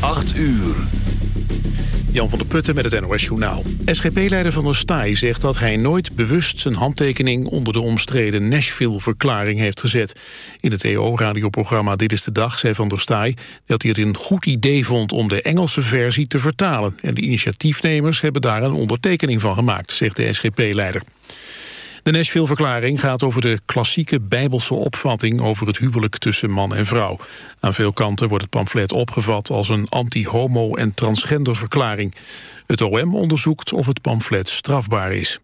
8 uur. Jan van der Putten met het NOS Journaal. SGP-leider Van der Staaij zegt dat hij nooit bewust zijn handtekening... onder de omstreden Nashville-verklaring heeft gezet. In het EO-radioprogramma Dit is de Dag zei Van der Staaij... dat hij het een goed idee vond om de Engelse versie te vertalen. En de initiatiefnemers hebben daar een ondertekening van gemaakt, zegt de SGP-leider. De Nashville-verklaring gaat over de klassieke bijbelse opvatting over het huwelijk tussen man en vrouw. Aan veel kanten wordt het pamflet opgevat als een anti-homo- en transgender-verklaring. Het OM onderzoekt of het pamflet strafbaar is.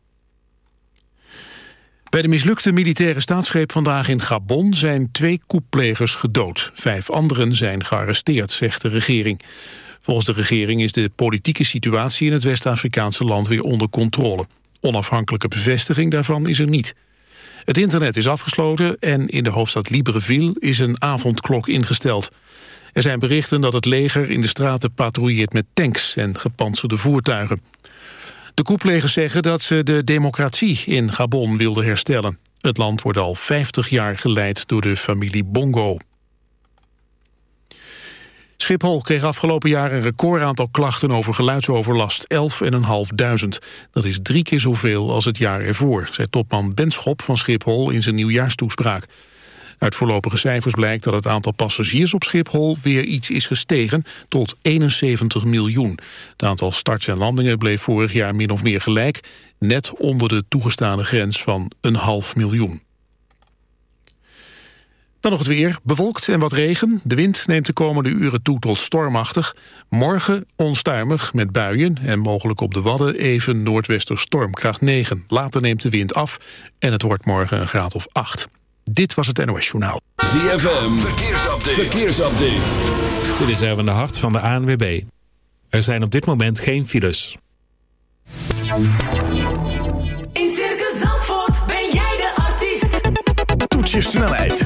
Bij de mislukte militaire staatsgreep vandaag in Gabon zijn twee koepplegers gedood. Vijf anderen zijn gearresteerd, zegt de regering. Volgens de regering is de politieke situatie in het West-Afrikaanse land weer onder controle. Onafhankelijke bevestiging daarvan is er niet. Het internet is afgesloten en in de hoofdstad Libreville is een avondklok ingesteld. Er zijn berichten dat het leger in de straten patrouilleert met tanks en gepantserde voertuigen. De koeplegers zeggen dat ze de democratie in Gabon wilden herstellen. Het land wordt al 50 jaar geleid door de familie Bongo. Schiphol kreeg afgelopen jaar een recordaantal klachten over geluidsoverlast, 11.500. Dat is drie keer zoveel als het jaar ervoor, zei topman Benschop van Schiphol in zijn nieuwjaarstoespraak. Uit voorlopige cijfers blijkt dat het aantal passagiers op Schiphol weer iets is gestegen tot 71 miljoen. Het aantal starts en landingen bleef vorig jaar min of meer gelijk, net onder de toegestane grens van een half miljoen. Dan nog het weer. Bewolkt en wat regen. De wind neemt de komende uren toe tot stormachtig. Morgen onstuimig met buien en mogelijk op de Wadden even noordwester stormkracht 9. Later neemt de wind af en het wordt morgen een graad of 8. Dit was het NOS Journaal. ZFM, verkeersupdate. verkeersupdate. Dit is Erwin de Hart van de ANWB. Er zijn op dit moment geen files. je snelheid,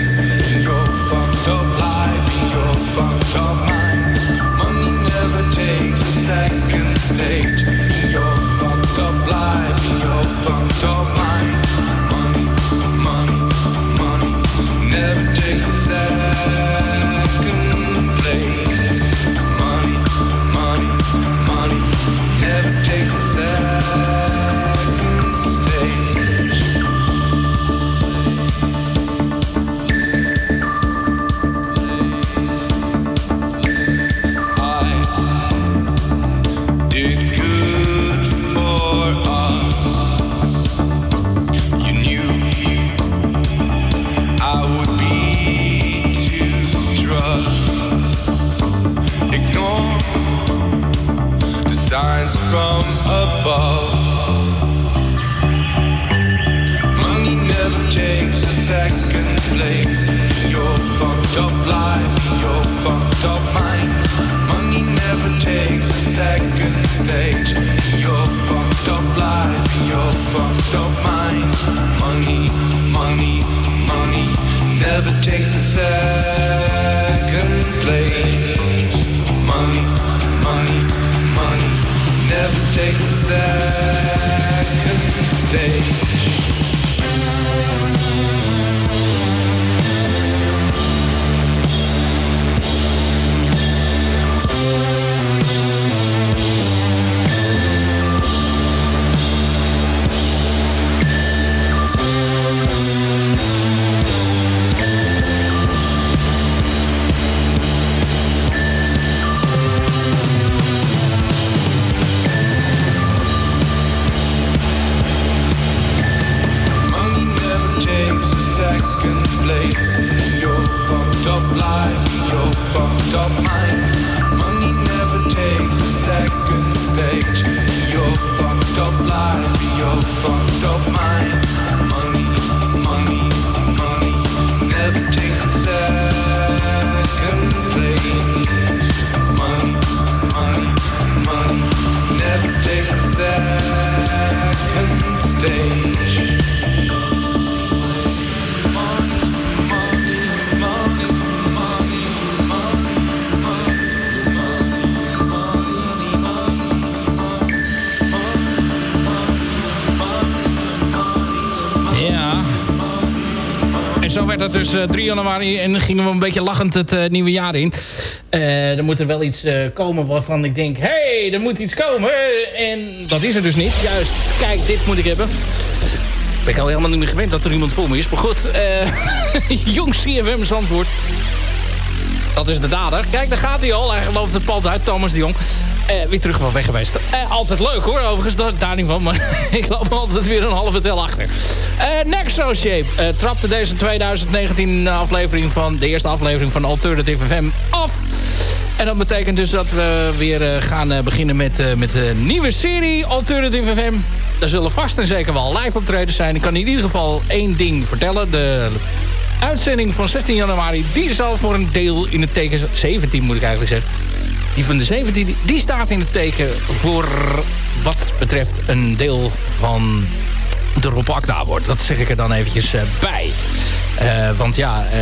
het dus eh, 3 januari en gingen we een beetje lachend het eh, nieuwe jaar in. Eh, er moet er wel iets eh, komen waarvan ik denk... hey, er moet iets komen. En dat is er dus niet. Juist, kijk, dit moet ik hebben. Ben ik al helemaal niet meer gewend dat er iemand voor me is. Maar goed, eh jong CFM. Dat is de dader. Kijk, daar gaat hij al. Hij gelooft het pad uit, Thomas de Jong. Eh, weer terug wel weg geweest. Eh, altijd leuk hoor, overigens, daar, daar niet van. Maar ik loop altijd weer een halve tel achter. Eh Nexo Shape trapte deze 2019 aflevering van... de eerste aflevering van Alternative FM af. En dat betekent dus dat we weer gaan beginnen met, met nieuwe serie Alternative FM. Daar zullen vast en zeker wel live optredens zijn. Ik kan in ieder geval één ding vertellen. De uitzending van 16 januari... die zal voor een deel in het teken... 17 moet ik eigenlijk zeggen. Die van de 17 die staat in het teken voor wat betreft een deel van de Rob Akda wordt. Dat zeg ik er dan eventjes eh, bij. Eh, want ja, eh,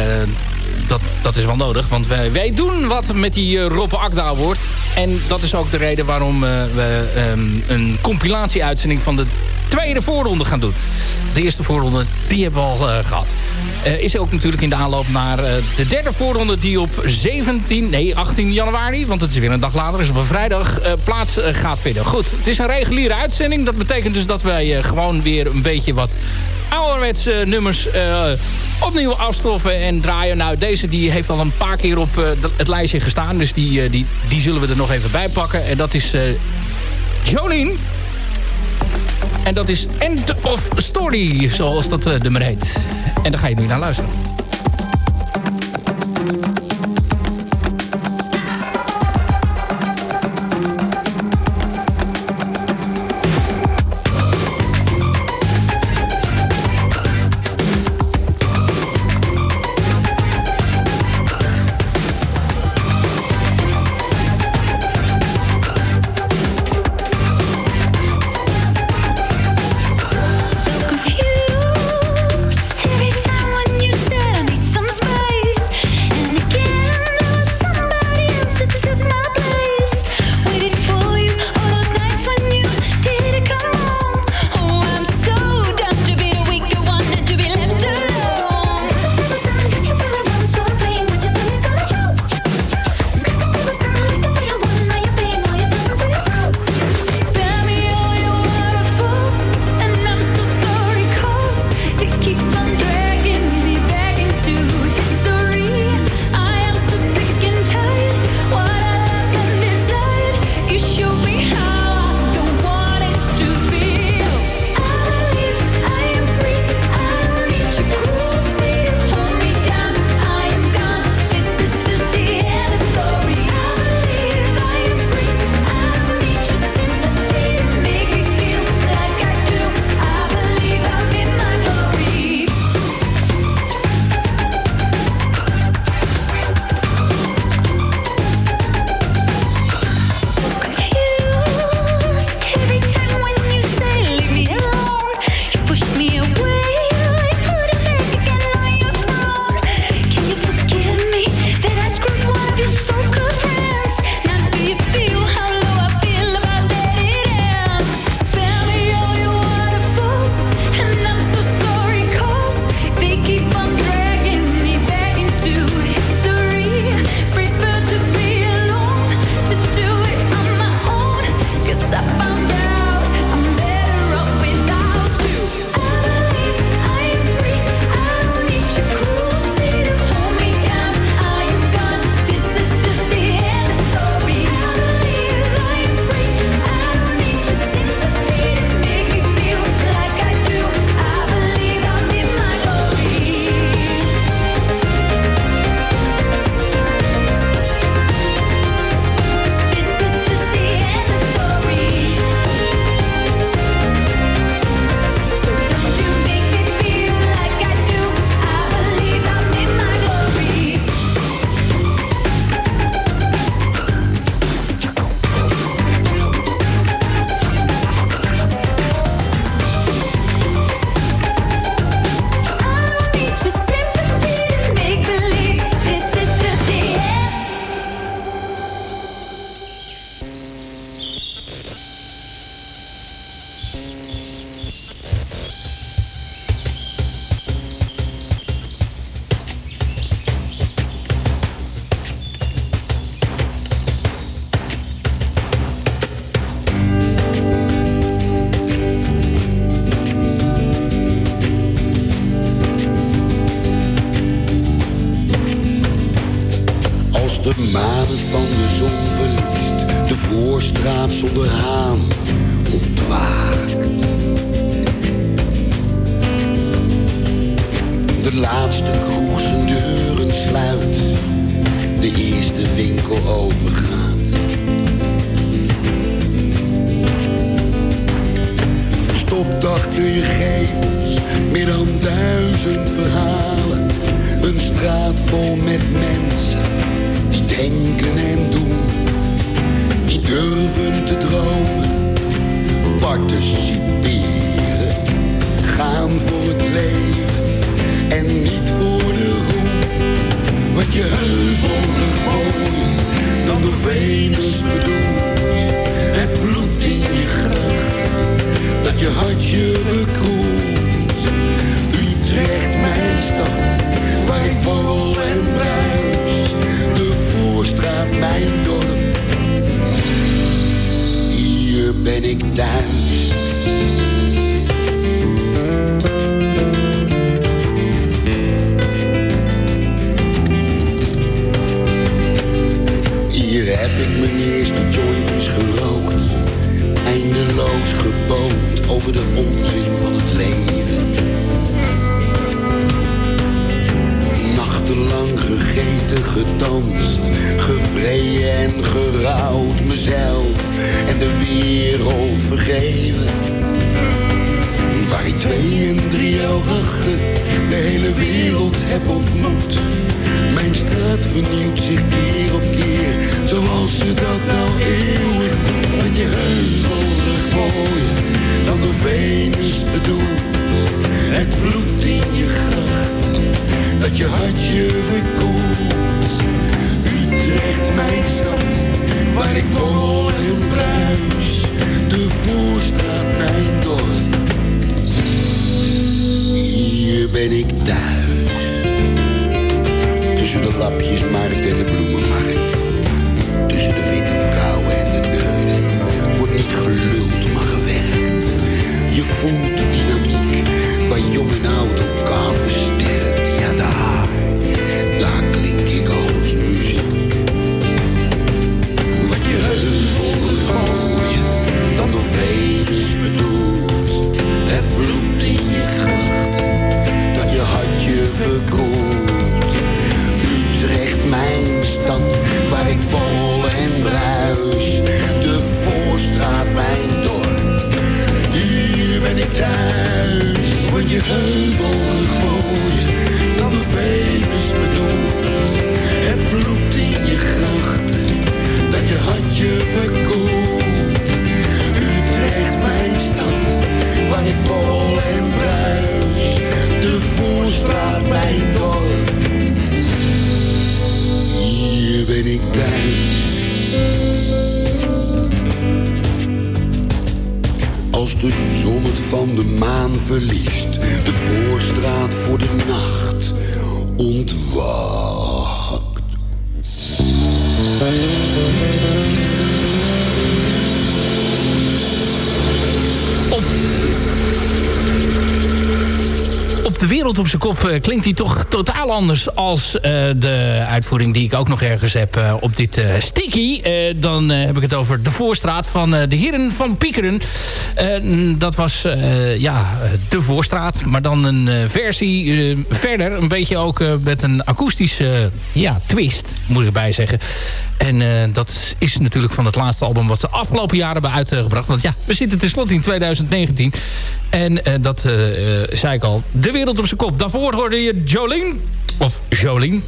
dat, dat is wel nodig. Want wij, wij doen wat met die Rob Akda wordt. En dat is ook de reden waarom we ehm, een compilatie-uitzending van de tweede voorronde gaan doen. De eerste voorronde, die hebben we al eh, gehad. Eh, is ook natuurlijk in de aanloop naar eh, de derde voorronde... die op 17, nee 18 januari... want het is weer een dag later, dus op een vrijdag... plaats gaat vinden. Goed, het is een reguliere uitzending. Dat betekent dus dat wij gewoon weer een beetje wat ouderwetse nummers opnieuw afstoffen en draaien. Nou, deze die heeft al een paar keer op het lijstje gestaan. Dus die, die, die zullen we er nog even bij pakken. En dat is Jolien. En dat is End of Story, zoals dat eh, nummer heet. En daar ga je nu naar luisteren. Zonder haan ontwaakt. De laatste kroeg zijn deuren sluit. De eerste winkel open gaat. Verstopt achter je gevels, meer dan duizend verhalen. Een straat vol met mensen durven te dromen, participeren. Gaan voor het leven en niet voor de roem. Wat je heuvelig mooier dan door Venus bedoelt. Het bloed in je gracht, dat je hartje verkoelt. Utrecht, mijn stad, waar ik borrel en bruis. Over de onzin van het leven. Gegeten, gedanst, gevreden en gerouwd. Mezelf en de wereld vergeven. Waar ik twee en drie jaar achter de hele wereld heb ontmoet. Mijn straat vernieuwt zich op de wereld op zijn kop eh, klinkt hij toch totaal anders als eh, de uitvoering die ik ook nog ergens heb eh, op dit sticky. Dan heb ik het over de voorstraat van de heren van Piekeren. Dat was ja, de voorstraat, maar dan een versie verder. Een beetje ook met een akoestische ja, twist, moet ik erbij zeggen. En eh, dat is natuurlijk van het laatste album wat ze afgelopen jaren hebben uitgebracht. Want ja, we zitten tenslotte in 2019. En eh, dat eh, zei ik al, de wereld op zijn kop. Daarvoor hoorde je Jolene, of Jolene,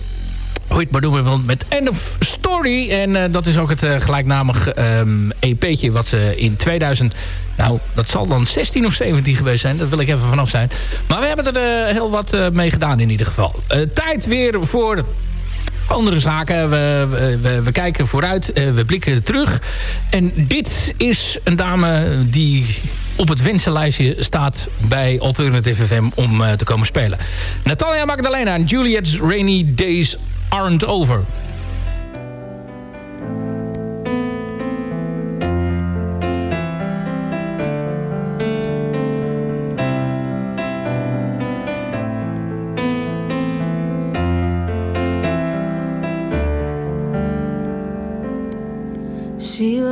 hoe het maar noemen want met End of Story. En dat is ook het gelijknamig ehm, EP'tje wat ze in 2000... Nou, dat zal dan 16 of 17 geweest zijn. Dat wil ik even vanaf zijn. Maar we hebben er heel wat mee gedaan in ieder geval. Tijd weer voor andere zaken. We, we, kijken vooruit, eh, we blikken terug. En dit is een dame die op het wensenlijstje staat bij Alternative FM om eh, te komen spelen. Natalia Magdalena en Juliet's Rainy Days Aren't Over.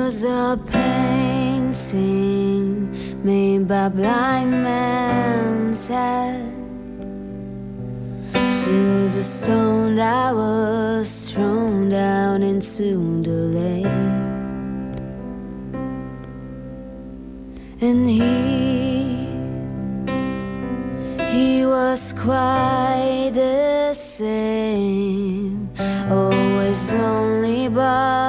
was a painting made by blind man's head. She was a stone that was thrown down into the lake, and he he was quite the same, always lonely but.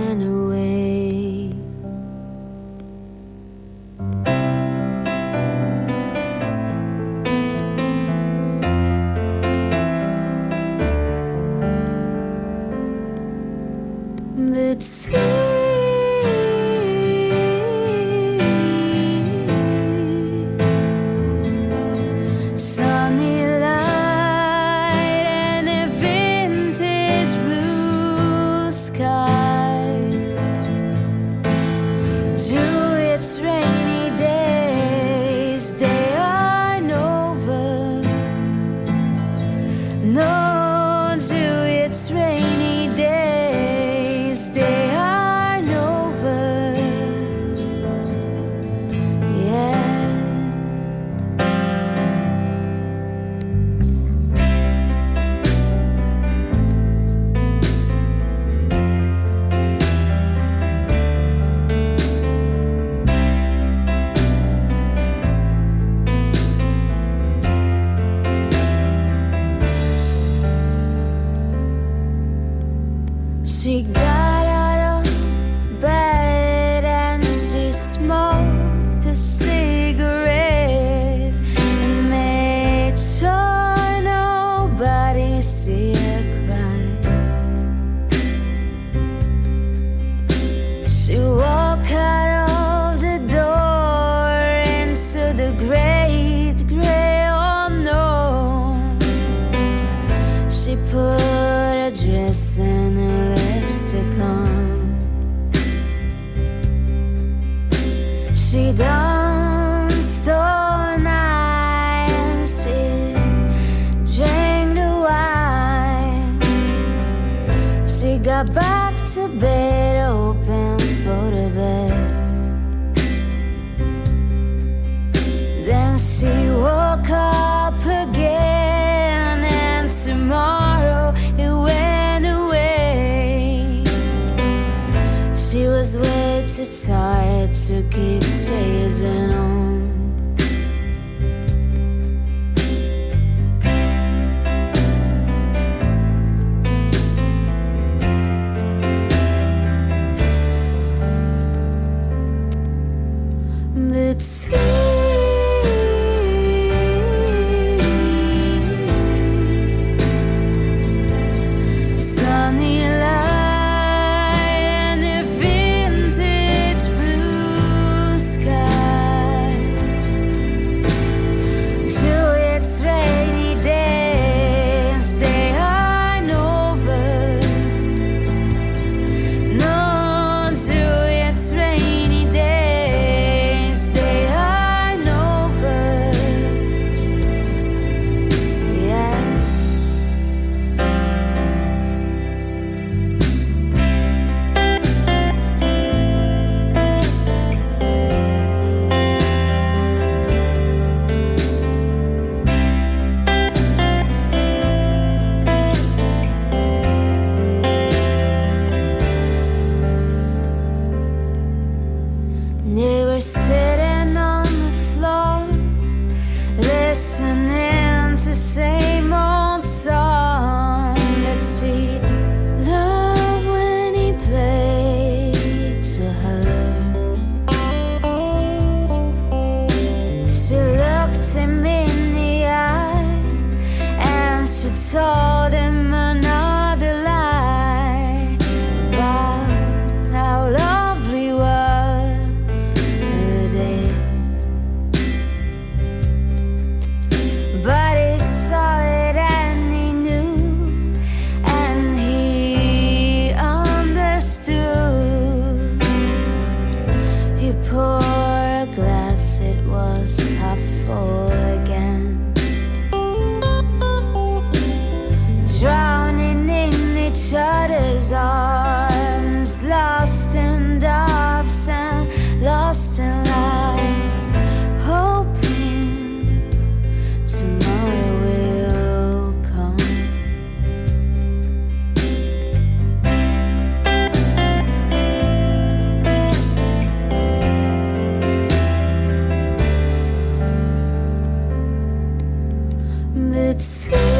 between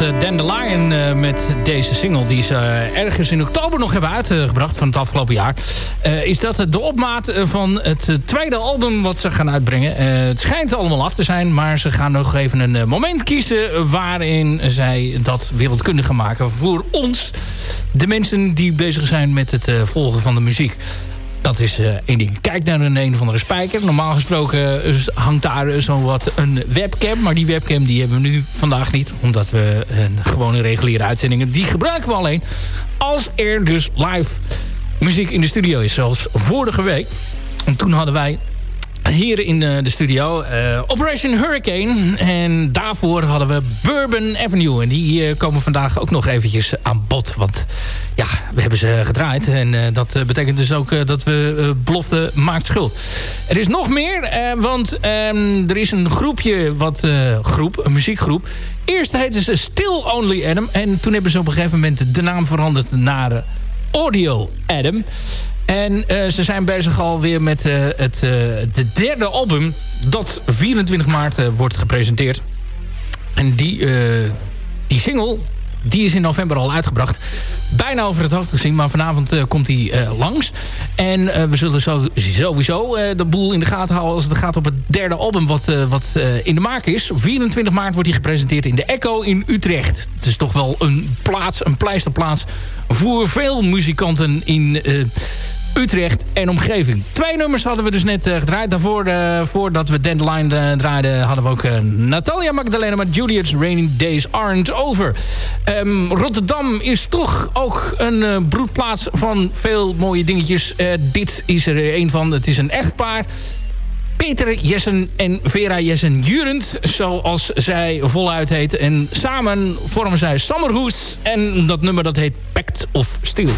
Dandelion eh, met deze single... die ze eh, ergens in oktober nog hebben uitgebracht van het afgelopen jaar... eh, is dat de opmaat eh, van het eh, tweede album wat ze gaan uitbrengen. Eh, het schijnt allemaal af te zijn, maar ze gaan nog even een eh, moment kiezen... waarin zij dat wereldkundig gaan maken voor ons. De mensen die bezig zijn met het eh, volgen van de muziek. Dat is eh, één ding. Kijk naar een een of andere spijker. Normaal gesproken eh, hangt daar zo wat een webcam. Maar die webcam die hebben we nu vandaag niet. Omdat we een gewone reguliere uitzendingen... die gebruiken we alleen als er dus live muziek in de studio is. Zoals vorige week. En toen hadden wij hier in eh, de studio eh, Operation Hurricane. En daarvoor hadden we Bourbon Avenue. En die eh, komen vandaag ook nog eventjes aan bod. Want ja, we hebben ze gedraaid. En dat betekent dus ook dat we belofte maakt schuld. Er is nog meer, want ehm, er is een groepje, wat groep, een muziekgroep. Eerst heette ze Still Only Adam. En toen hebben ze op een gegeven moment de naam veranderd naar Audio Adam. En eh, ze zijn bezig alweer met eh, het eh, de derde album... dat 24 maart wordt gepresenteerd. En die, die single, die is in november al uitgebracht. Bijna over het hoofd gezien, maar vanavond eh, komt hij eh, langs. En eh, we zullen zo, sowieso de boel in de gaten houden... als het gaat op het derde album wat, wat in de maak is. 24 maart wordt hij gepresenteerd in de Echo in Utrecht. Het is toch wel een plaats, een pleisterplaats... voor veel muzikanten in... Utrecht en omgeving. Twee nummers hadden we dus net eh, gedraaid. Daarvoor, eh, voordat we Dandelion eh, draaiden, hadden we ook Natalia Magdalena met Juliet's Raining Days Aren't Over. Ehm, Rotterdam is toch ook een broedplaats van veel mooie dingetjes. Dit is er een van. Het is een echtpaar. Peter Jessen en Vera Jessen Jurend, zoals zij voluit heet. En samen vormen zij Summerhoes. En dat nummer dat heet Pact of Steel.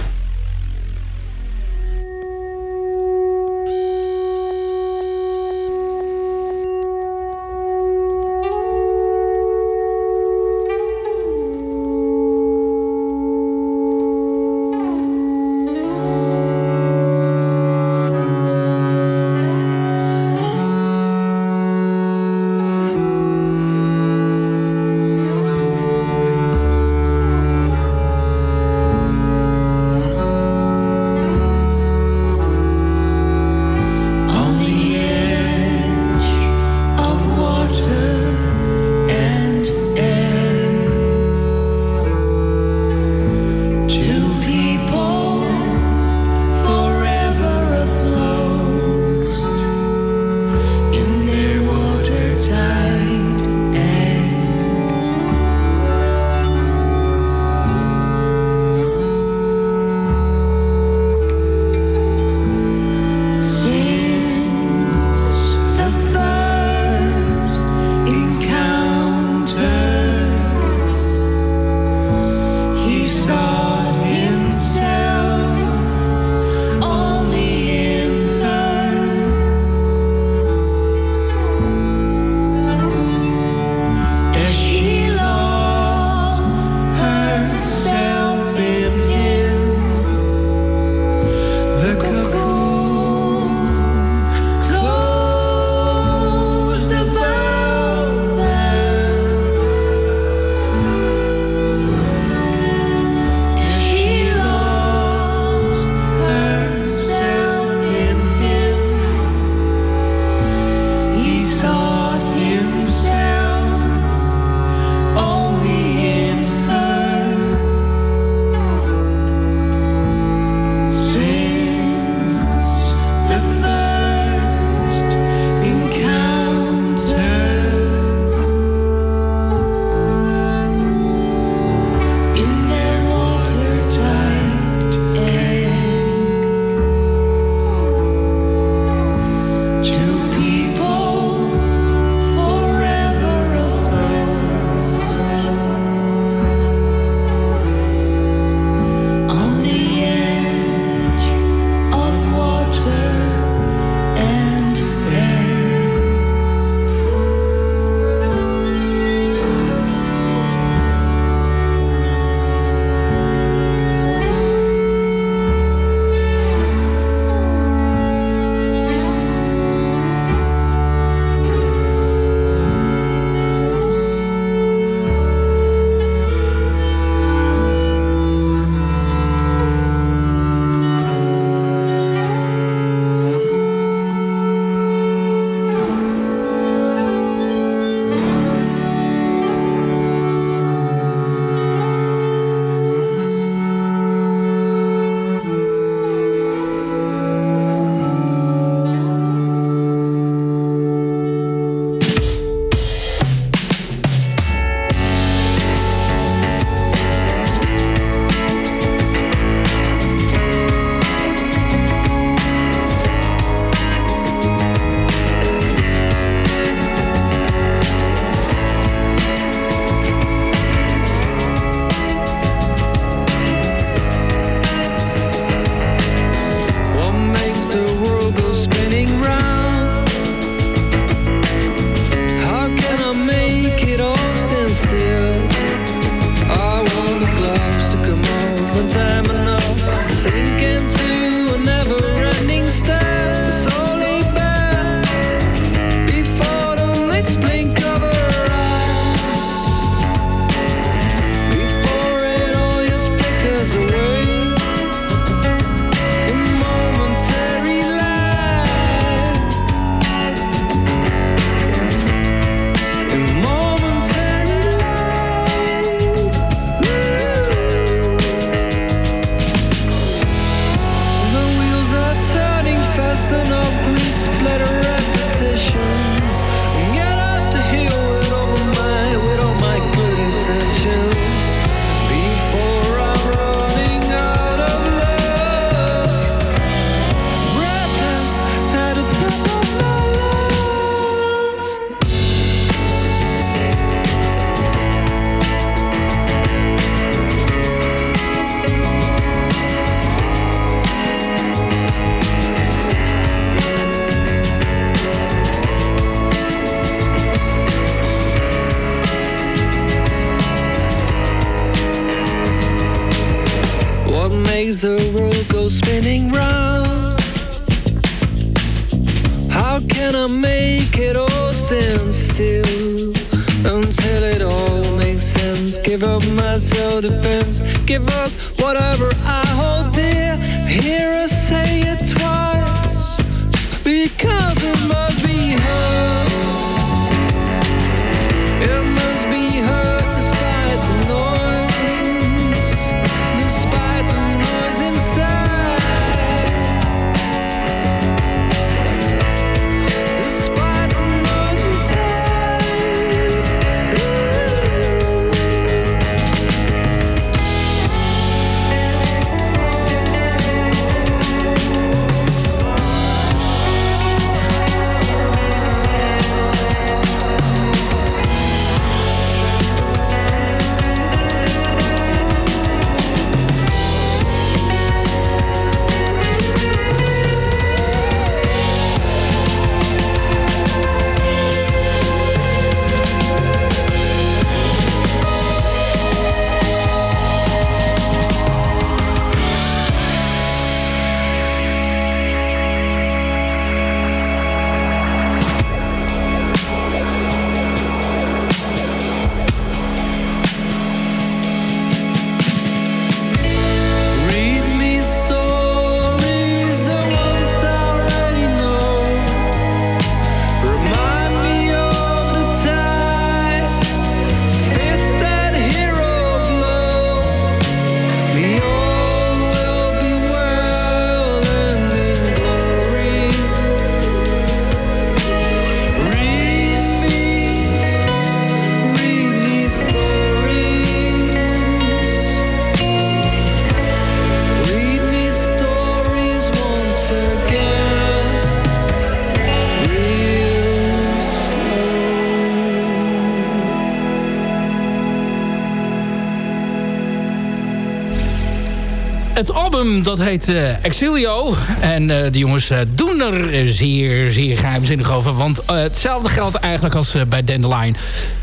Dat heet eh, Exilio. En eh, de jongens eh, doen er zeer, zeer geheimzinnig over. Want hetzelfde geldt eigenlijk als bij Dandelion.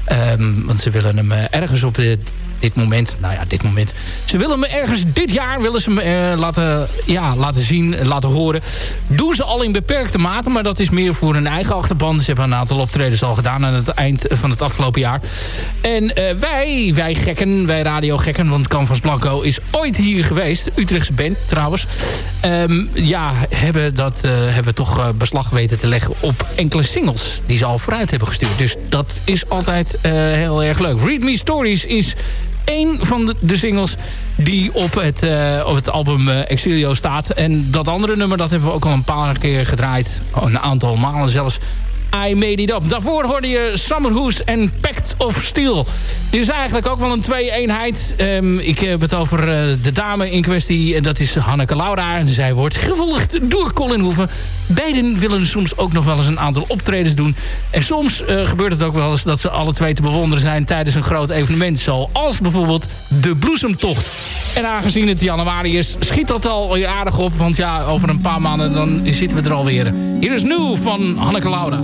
Ehm, want ze willen hem ergens op dit, dit moment... Nou ja, dit moment. Ze willen hem ergens dit jaar willen ze hem, eh, laten, ja, laten zien, laten horen. Doen ze al in beperkte mate. Maar dat is meer voor hun eigen achterban. Ze hebben een aantal optredens al gedaan aan het eind van het afgelopen jaar. En eh, wij, wij gekken, wij radiogekken... want Canvas Blanco is ooit hier geweest. Utrechtse band trouwens. Ehm, ja, hebben, dat, eh, hebben toch beslag weten te leggen op enkele singles... die ze al vooruit hebben gestuurd. Dus dat is altijd heel erg leuk. Read Me Stories is één van de, de singles die op het, eh, op het album eh, Exilio staat. En dat andere nummer, dat hebben we ook al een paar keer gedraaid. Een aantal malen zelfs. I Made It Up. Daarvoor hoorde je Summerhoes en Pact of Steel. Dit is eigenlijk ook wel een twee-eenheid. Ehm, ik heb het over eh, de dame in kwestie. En dat is Hanneke Laura. En zij wordt gevolgd door Colin Hoeven. Beiden willen soms ook nog wel eens een aantal optredens doen. En soms eh, gebeurt het ook wel eens dat ze alle twee te bewonderen zijn... tijdens een groot evenement. Zoals bijvoorbeeld de Bloesemtocht. En aangezien het januari is, schiet dat al aardig op. Want ja, over een paar maanden dan zitten we er alweer. Hier is Nieuw van Hanneke Laura.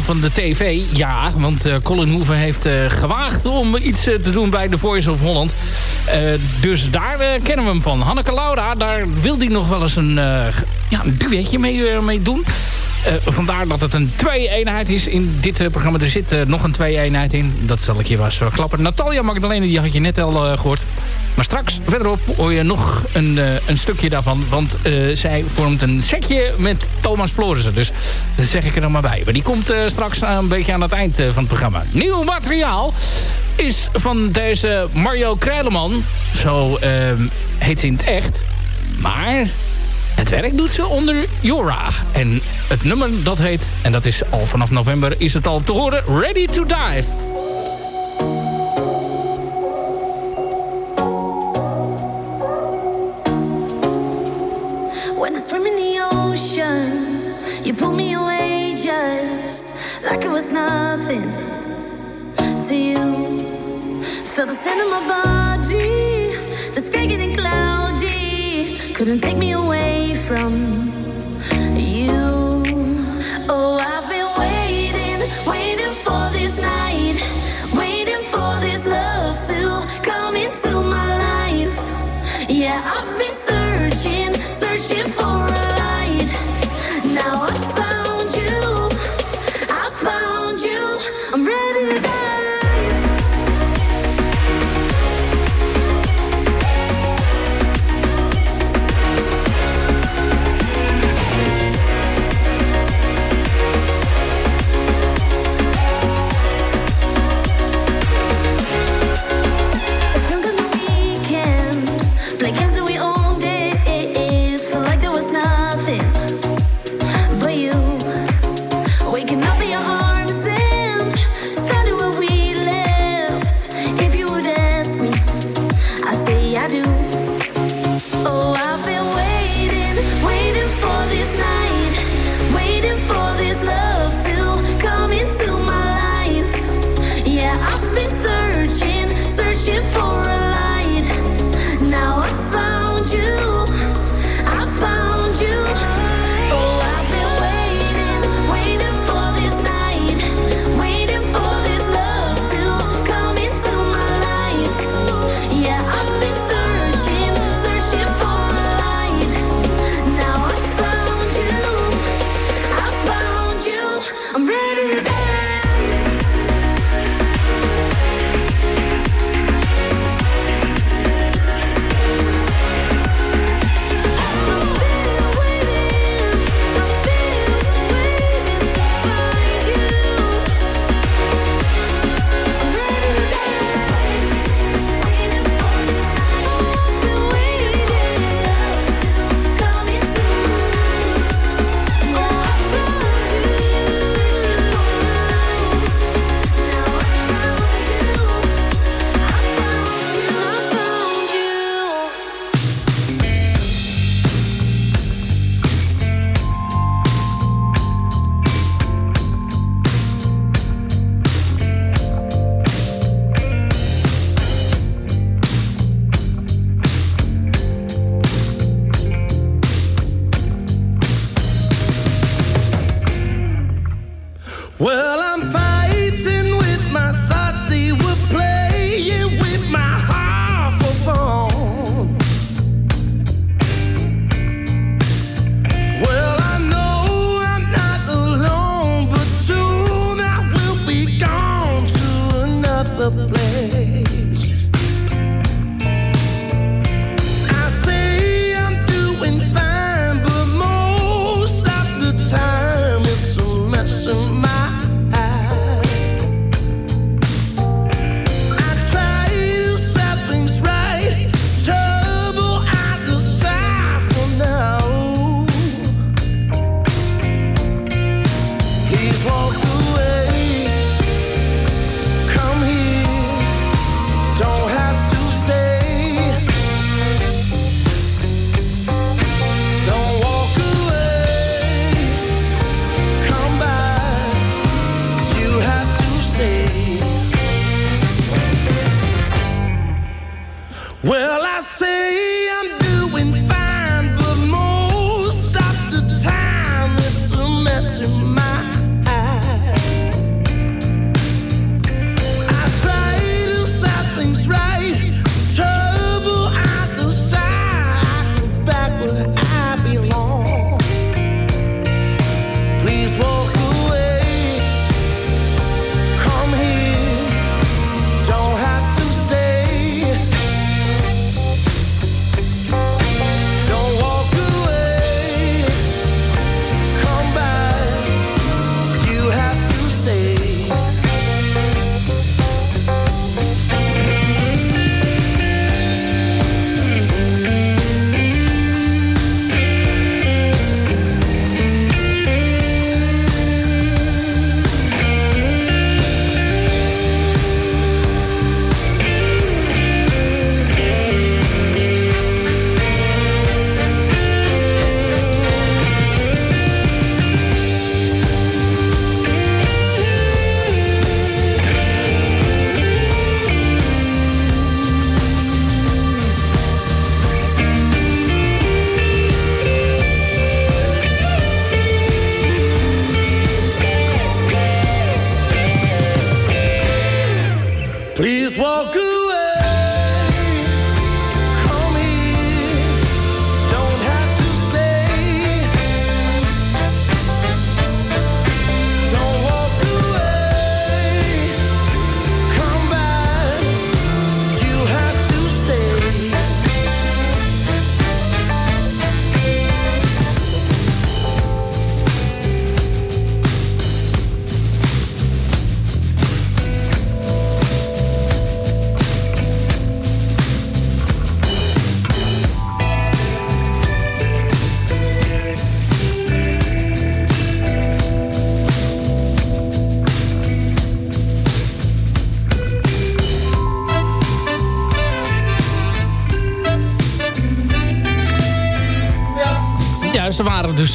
van, de tv? Ja, want eh, Colin Hoeven heeft eh, gewaagd om iets eh, te doen bij The Voice of Holland. Dus daar kennen we hem van. Hanneke Laura, daar wil hij nog wel eens een, ja, een duetje mee, mee doen. Vandaar dat het een twee-eenheid is in dit programma. Er zit nog een twee-eenheid in. Dat zal ik je wel eens klappen. Natalia Magdalene, die had je net al eh, gehoord. Maar straks verderop hoor je nog een, eh, een stukje daarvan. Want eh, zij vormt een sekje met Thomas Florissen. Dus zeg ik er nog maar bij. Maar die komt eh, straks een beetje aan het eind van het programma. Nieuw materiaal is van deze Mario Krijleman. Zo heet ze in het echt. Maar het werk doet ze onder Jora. En het nummer dat heet, en dat is al vanaf november, is het al te horen... Ready to Dive. Like it was nothing to you. Feel the scent of my body, the sky getting cloudy. Couldn't take me away from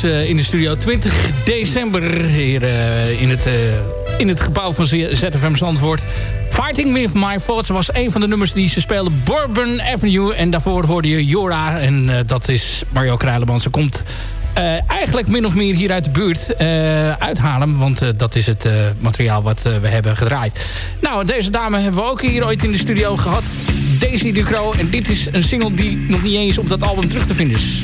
dus eh, in de studio 20 december hier eh, in, het, eh, in het gebouw van ZFM Zandvoort. Fighting With My Thoughts was een van de nummers die ze speelden. Bourbon Avenue. En daarvoor hoorde je Jora. En dat is Mario Kruilenman. Ze komt eigenlijk min of meer hier uit de buurt uit Haarlem. Want dat is het materiaal wat we hebben gedraaid. Nou, deze dame hebben we ook hier ooit in de studio gehad. Daisy Ducro. En dit is een single die nog niet eens op dat album terug te vinden is.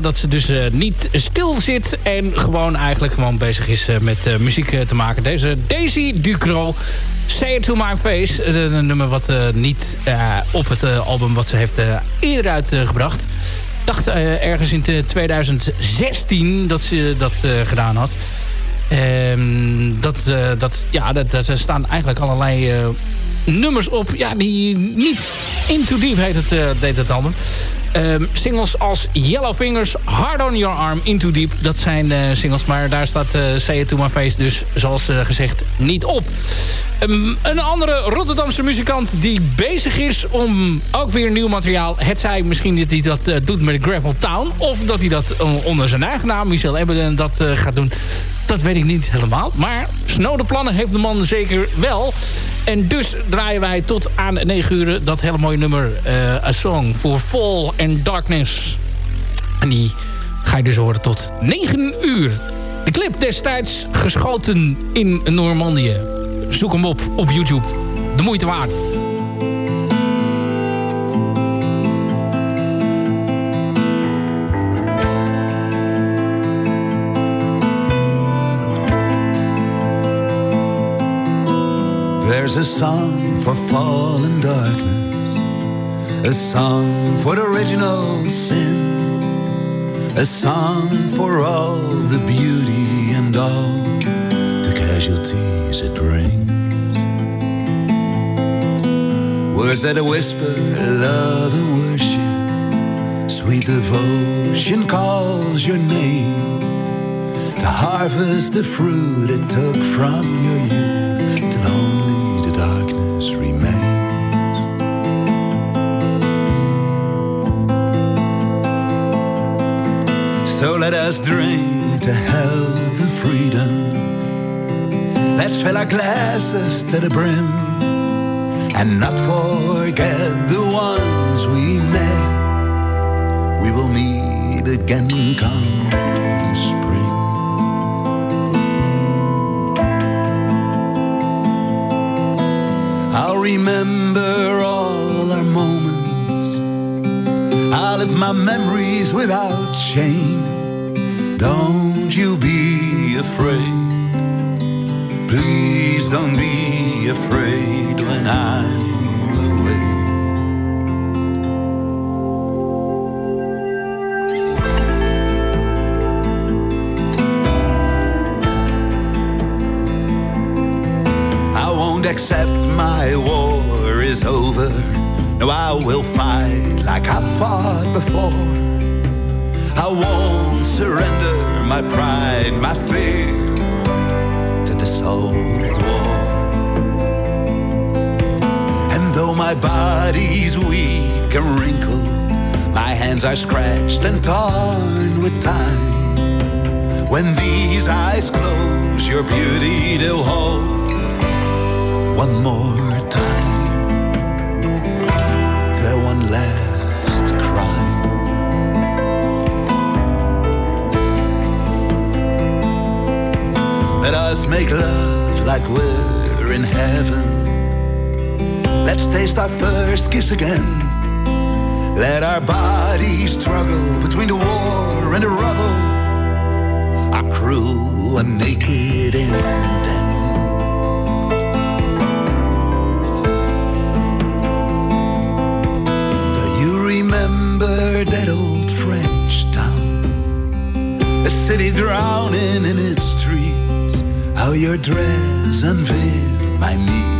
dat ze dus eh, niet stil zit... en gewoon eigenlijk gewoon bezig is eh, met eh, muziek te maken. Deze Daisy Ducro, Say It To My Face. een nummer wat niet op het album wat ze heeft eerder uitgebracht. Dacht ergens in de 2016 dat ze dat gedaan had. Ehm, dat, eh, dat, ja, dat, dat, staan eigenlijk allerlei nummers op. Ja, die niet Into Deep heet het, deed het album. Ehm, singles als Yellow Fingers, Hard On Your Arm, Into Deep. Dat zijn eh, singles, maar daar staat eh Say It To My Face dus, zoals eh, gezegd, niet op. Ehm, een andere Rotterdamse muzikant die bezig is om ook weer nieuw materiaal... het zij misschien dat hij dat eh, doet met Gravel Town... of dat hij dat eh, onder zijn eigen naam, Michel Ebben, dat eh, gaat doen... Dat weet ik niet helemaal. Maar snode plannen heeft de man zeker wel. En dus draaien wij tot aan 9 uur dat hele mooie nummer... A Song for Fall and Darkness. En die ga je dus horen tot 9 uur. De clip destijds geschoten in Normandië. Zoek hem op op YouTube. De moeite waard. There's a song for fall and darkness, a song for the original sin, a song for all the beauty and all casualties it brings. Words that whisper love and worship, sweet devotion calls your name to harvest the fruit it took from your youth till only the darkness remains. So let us drink to health. Let's fill our glasses to the brim and not forget the ones we met. We will meet again come spring. I'll remember all our moments. I'll live my memories without shame. Don't you be afraid. Please don't be afraid when I'm hands are scratched and torn with time. When these eyes close, your beauty they'll hold one more time. The one last cry. Let us make love like we're in heaven. Let's taste our first kiss again. Let our bodies struggle between the war and the rubble. Our cruel and naked intent. Do you remember that old French town? A city drowning in its streets. How your dress unveiled my knees.